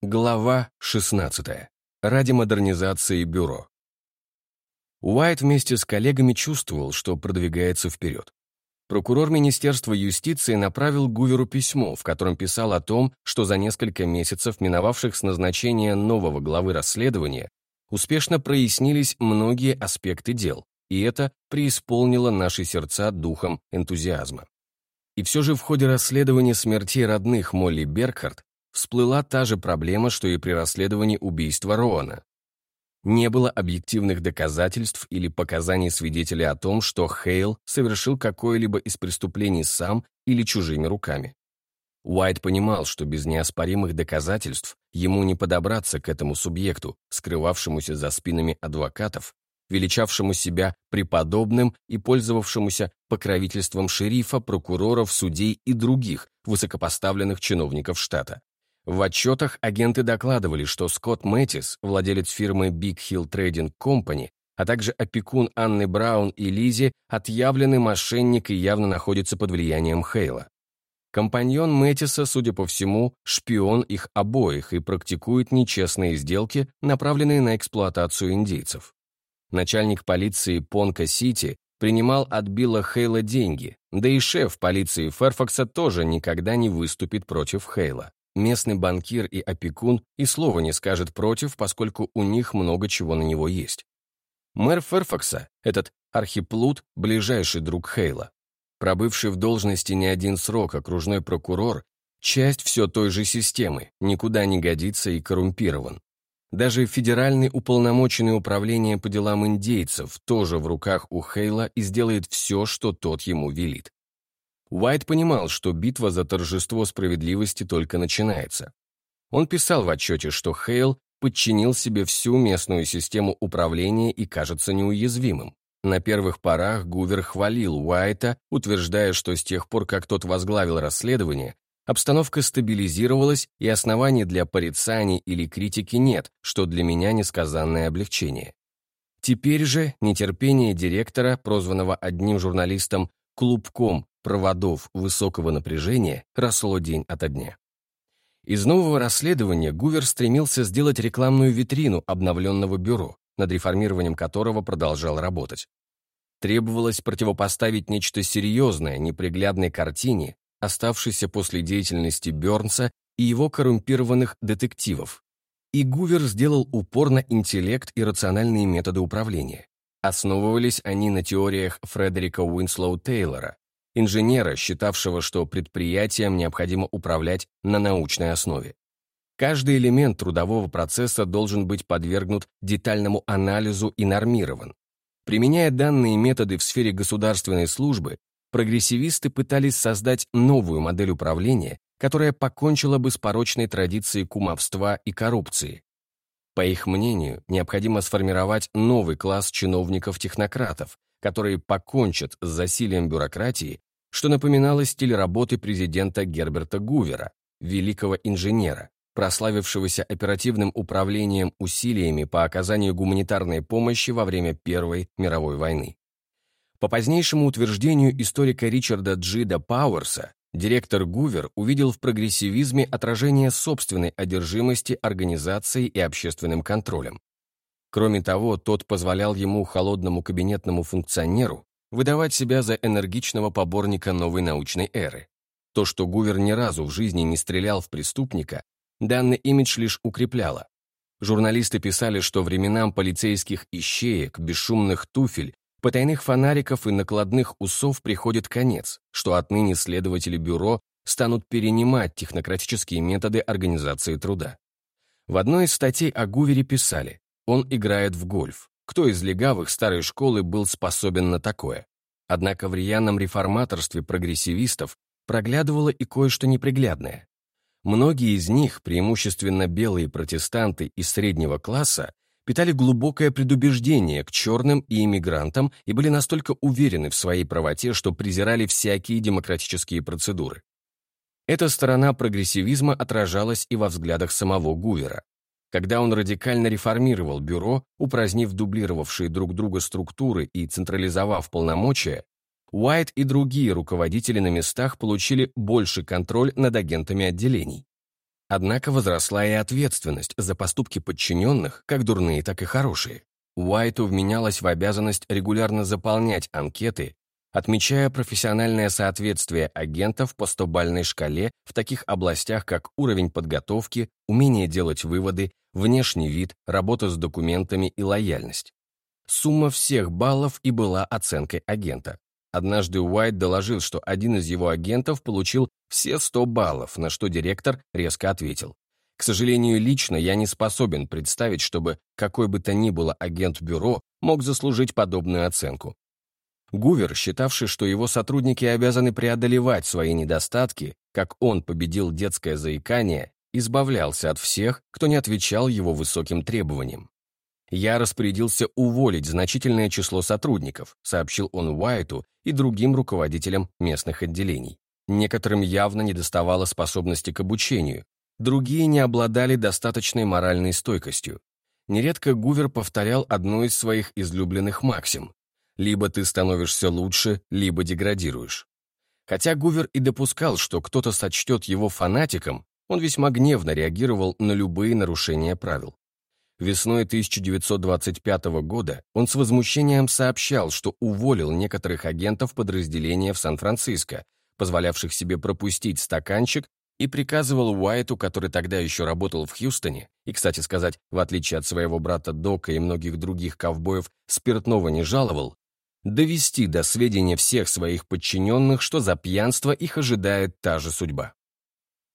Глава 16. Ради модернизации бюро. Уайт вместе с коллегами чувствовал, что продвигается вперед. Прокурор Министерства юстиции направил Гуверу письмо, в котором писал о том, что за несколько месяцев, миновавших с назначения нового главы расследования, успешно прояснились многие аспекты дел, и это преисполнило наши сердца духом энтузиазма. И все же в ходе расследования смертей родных Молли Беркхарт всплыла та же проблема, что и при расследовании убийства Роана. Не было объективных доказательств или показаний свидетелей о том, что Хейл совершил какое-либо из преступлений сам или чужими руками. Уайт понимал, что без неоспоримых доказательств ему не подобраться к этому субъекту, скрывавшемуся за спинами адвокатов, величавшему себя преподобным и пользовавшемуся покровительством шерифа, прокуроров, судей и других высокопоставленных чиновников штата. В отчетах агенты докладывали, что Скотт Мэттис, владелец фирмы Big Hill Trading Company, а также опекун Анны Браун и Лизи, отъявленный мошенник и явно находится под влиянием Хейла. Компаньон Мэттиса, судя по всему, шпион их обоих и практикует нечестные сделки, направленные на эксплуатацию индейцев. Начальник полиции Понка-Сити принимал от Билла Хейла деньги, да и шеф полиции Ферфакса тоже никогда не выступит против Хейла. Местный банкир и опекун и слова не скажет против, поскольку у них много чего на него есть. Мэр Ферфакса, этот архиплут, ближайший друг Хейла. Пробывший в должности не один срок окружной прокурор, часть все той же системы, никуда не годится и коррумпирован. Даже федеральный уполномоченный управление по делам индейцев тоже в руках у Хейла и сделает все, что тот ему велит. Уайт понимал, что битва за торжество справедливости только начинается. Он писал в отчете, что Хейл подчинил себе всю местную систему управления и кажется неуязвимым. На первых порах Гувер хвалил Уайта, утверждая, что с тех пор, как тот возглавил расследование, обстановка стабилизировалась и оснований для порицаний или критики нет, что для меня несказанное облегчение. Теперь же нетерпение директора, прозванного одним журналистом «клубком проводов высокого напряжения росло день ото дня. Из нового расследования Гувер стремился сделать рекламную витрину обновленного бюро, над реформированием которого продолжал работать. Требовалось противопоставить нечто серьезное неприглядной картине, оставшейся после деятельности Бёрнса и его коррумпированных детективов. И Гувер сделал упор на интеллект и рациональные методы управления. Основывались они на теориях Фредерика Уинслоу Тейлора, инженера, считавшего, что предприятием необходимо управлять на научной основе. Каждый элемент трудового процесса должен быть подвергнут детальному анализу и нормирован. Применяя данные методы в сфере государственной службы, прогрессивисты пытались создать новую модель управления, которая покончила бы с порочной традицией кумовства и коррупции. По их мнению, необходимо сформировать новый класс чиновников-технократов, которые покончат с засилием бюрократии что напоминало стиль работы президента Герберта Гувера, великого инженера, прославившегося оперативным управлением усилиями по оказанию гуманитарной помощи во время Первой мировой войны. По позднейшему утверждению историка Ричарда Джида Пауэрса, директор Гувер увидел в прогрессивизме отражение собственной одержимости организацией и общественным контролем. Кроме того, тот позволял ему, холодному кабинетному функционеру, выдавать себя за энергичного поборника новой научной эры. То, что Гувер ни разу в жизни не стрелял в преступника, данный имидж лишь укрепляло. Журналисты писали, что временам полицейских ищеек, бесшумных туфель, потайных фонариков и накладных усов приходит конец, что отныне следователи бюро станут перенимать технократические методы организации труда. В одной из статей о Гувере писали, он играет в гольф. Кто из легавых старой школы был способен на такое? Однако в рьяном реформаторстве прогрессивистов проглядывало и кое-что неприглядное. Многие из них, преимущественно белые протестанты из среднего класса, питали глубокое предубеждение к черным и иммигрантам и были настолько уверены в своей правоте, что презирали всякие демократические процедуры. Эта сторона прогрессивизма отражалась и во взглядах самого Гувера когда он радикально реформировал бюро, упразднив дублировавшие друг друга структуры и централизовав полномочия, Уайт и другие руководители на местах получили больше контроль над агентами отделений. Однако возросла и ответственность за поступки подчиненных, как дурные, так и хорошие. Уайту вменялось в обязанность регулярно заполнять анкеты, отмечая профессиональное соответствие агентов по 100-бальной шкале в таких областях, как уровень подготовки, умение делать выводы, внешний вид, работа с документами и лояльность. Сумма всех баллов и была оценкой агента. Однажды Уайт доложил, что один из его агентов получил все 100 баллов, на что директор резко ответил. К сожалению, лично я не способен представить, чтобы какой бы то ни было агент бюро мог заслужить подобную оценку. Гувер, считавший, что его сотрудники обязаны преодолевать свои недостатки, как он победил детское заикание, избавлялся от всех, кто не отвечал его высоким требованиям. «Я распорядился уволить значительное число сотрудников», сообщил он Уайту и другим руководителям местных отделений. Некоторым явно недоставало способности к обучению, другие не обладали достаточной моральной стойкостью. Нередко Гувер повторял одну из своих излюбленных максим «Либо ты становишься лучше, либо деградируешь». Хотя Гувер и допускал, что кто-то сочтет его фанатиком, он весьма гневно реагировал на любые нарушения правил. Весной 1925 года он с возмущением сообщал, что уволил некоторых агентов подразделения в Сан-Франциско, позволявших себе пропустить стаканчик, и приказывал Уайту, который тогда еще работал в Хьюстоне, и, кстати сказать, в отличие от своего брата Дока и многих других ковбоев, спиртного не жаловал, довести до сведения всех своих подчиненных, что за пьянство их ожидает та же судьба.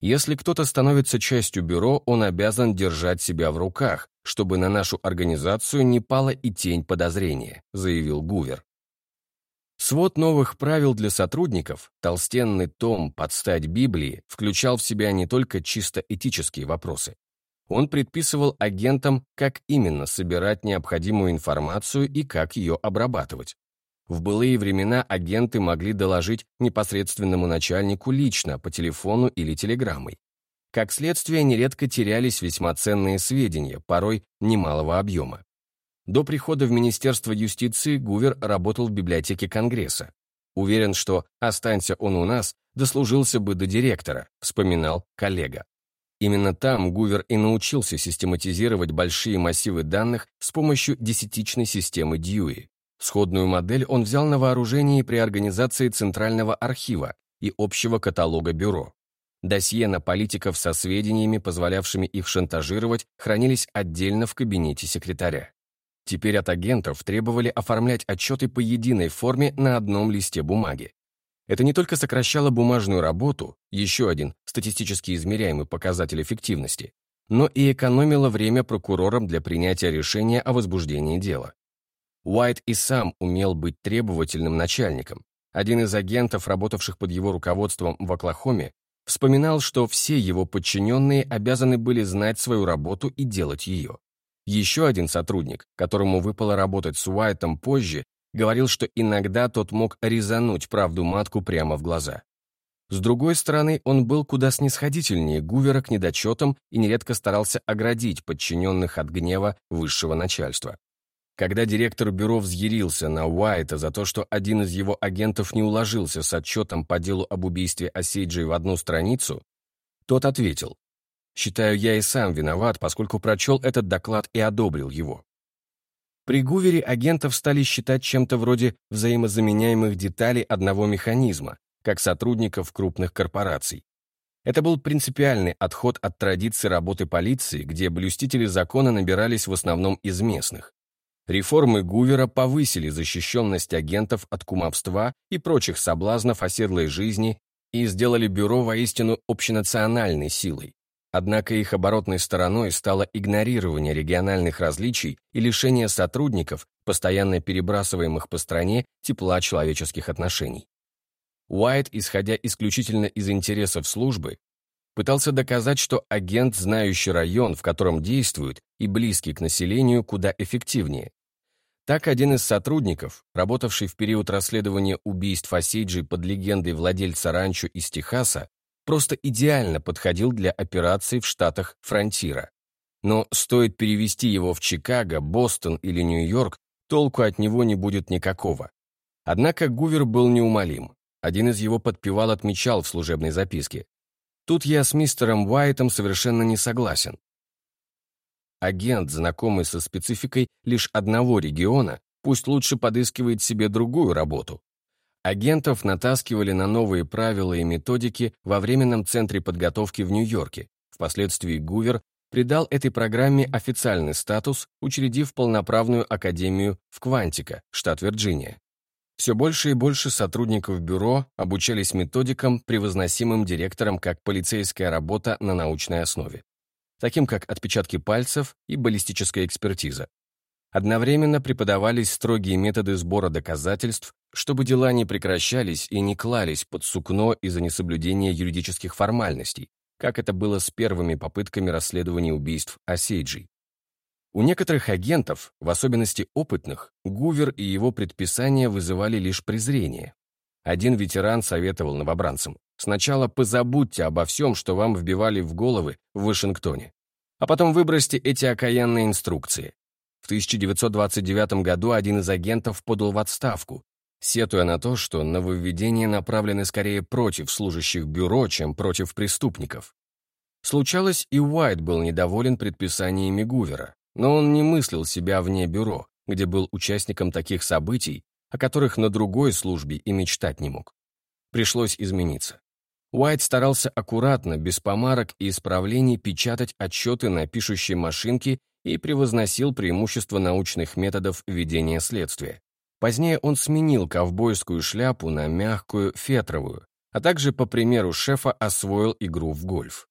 Если кто-то становится частью бюро, он обязан держать себя в руках, чтобы на нашу организацию не пала и тень подозрения, заявил Гувер. Свод новых правил для сотрудников, толстенный том под стать Библии, включал в себя не только чисто этические вопросы. Он предписывал агентам, как именно собирать необходимую информацию и как ее обрабатывать. В былые времена агенты могли доложить непосредственному начальнику лично, по телефону или телеграммой. Как следствие, нередко терялись весьма ценные сведения, порой немалого объема. До прихода в Министерство юстиции Гувер работал в библиотеке Конгресса. Уверен, что «останься он у нас», дослужился бы до директора, вспоминал коллега. Именно там Гувер и научился систематизировать большие массивы данных с помощью десятичной системы Дьюи. Сходную модель он взял на вооружение при организации Центрального архива и общего каталога бюро. Досье на политиков со сведениями, позволявшими их шантажировать, хранились отдельно в кабинете секретаря. Теперь от агентов требовали оформлять отчеты по единой форме на одном листе бумаги. Это не только сокращало бумажную работу, еще один статистически измеряемый показатель эффективности, но и экономило время прокурорам для принятия решения о возбуждении дела. Уайт и сам умел быть требовательным начальником. Один из агентов, работавших под его руководством в Оклахоме, Вспоминал, что все его подчиненные обязаны были знать свою работу и делать ее. Еще один сотрудник, которому выпало работать с Уайтом позже, говорил, что иногда тот мог резануть правду матку прямо в глаза. С другой стороны, он был куда снисходительнее Гувера к недочетам и нередко старался оградить подчиненных от гнева высшего начальства. Когда директор бюро взъярился на Уайта за то, что один из его агентов не уложился с отчетом по делу об убийстве Осейджи в одну страницу, тот ответил, «Считаю, я и сам виноват, поскольку прочел этот доклад и одобрил его». При Гувере агентов стали считать чем-то вроде взаимозаменяемых деталей одного механизма, как сотрудников крупных корпораций. Это был принципиальный отход от традиции работы полиции, где блюстители закона набирались в основном из местных. Реформы Гувера повысили защищенность агентов от кумовства и прочих соблазнов оседлой жизни и сделали бюро воистину общенациональной силой. Однако их оборотной стороной стало игнорирование региональных различий и лишение сотрудников, постоянно перебрасываемых по стране, тепла человеческих отношений. Уайт, исходя исключительно из интересов службы, пытался доказать, что агент, знающий район, в котором действует, и близкий к населению, куда эффективнее. Так один из сотрудников, работавший в период расследования убийств Осейджи под легендой владельца ранчо из Техаса, просто идеально подходил для операций в штатах Фронтира. Но стоит перевести его в Чикаго, Бостон или Нью-Йорк, толку от него не будет никакого. Однако Гувер был неумолим. Один из его подпевал отмечал в служебной записке. Тут я с мистером Уайтом совершенно не согласен. Агент, знакомый со спецификой лишь одного региона, пусть лучше подыскивает себе другую работу. Агентов натаскивали на новые правила и методики во временном центре подготовки в Нью-Йорке. Впоследствии Гувер придал этой программе официальный статус, учредив полноправную академию в Квантика, штат Вирджиния. Все больше и больше сотрудников бюро обучались методикам, превозносимым директором как полицейская работа на научной основе таким как отпечатки пальцев и баллистическая экспертиза. Одновременно преподавались строгие методы сбора доказательств, чтобы дела не прекращались и не клались под сукно из-за несоблюдения юридических формальностей, как это было с первыми попытками расследования убийств Осейджей. У некоторых агентов, в особенности опытных, Гувер и его предписания вызывали лишь презрение. Один ветеран советовал новобранцам Сначала позабудьте обо всем, что вам вбивали в головы в Вашингтоне. А потом выбросьте эти окаянные инструкции. В 1929 году один из агентов подал в отставку, сетуя на то, что нововведения направлены скорее против служащих бюро, чем против преступников. Случалось, и Уайт был недоволен предписаниями Гувера, но он не мыслил себя вне бюро, где был участником таких событий, о которых на другой службе и мечтать не мог. Пришлось измениться. Уайт старался аккуратно, без помарок и исправлений печатать отчеты на пишущей машинке и превозносил преимущество научных методов ведения следствия. Позднее он сменил ковбойскую шляпу на мягкую фетровую, а также, по примеру шефа, освоил игру в гольф.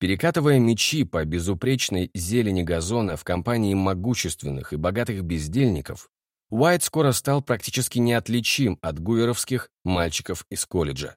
Перекатывая мячи по безупречной зелени газона в компании могущественных и богатых бездельников, Уайт скоро стал практически неотличим от гуеровских мальчиков из колледжа.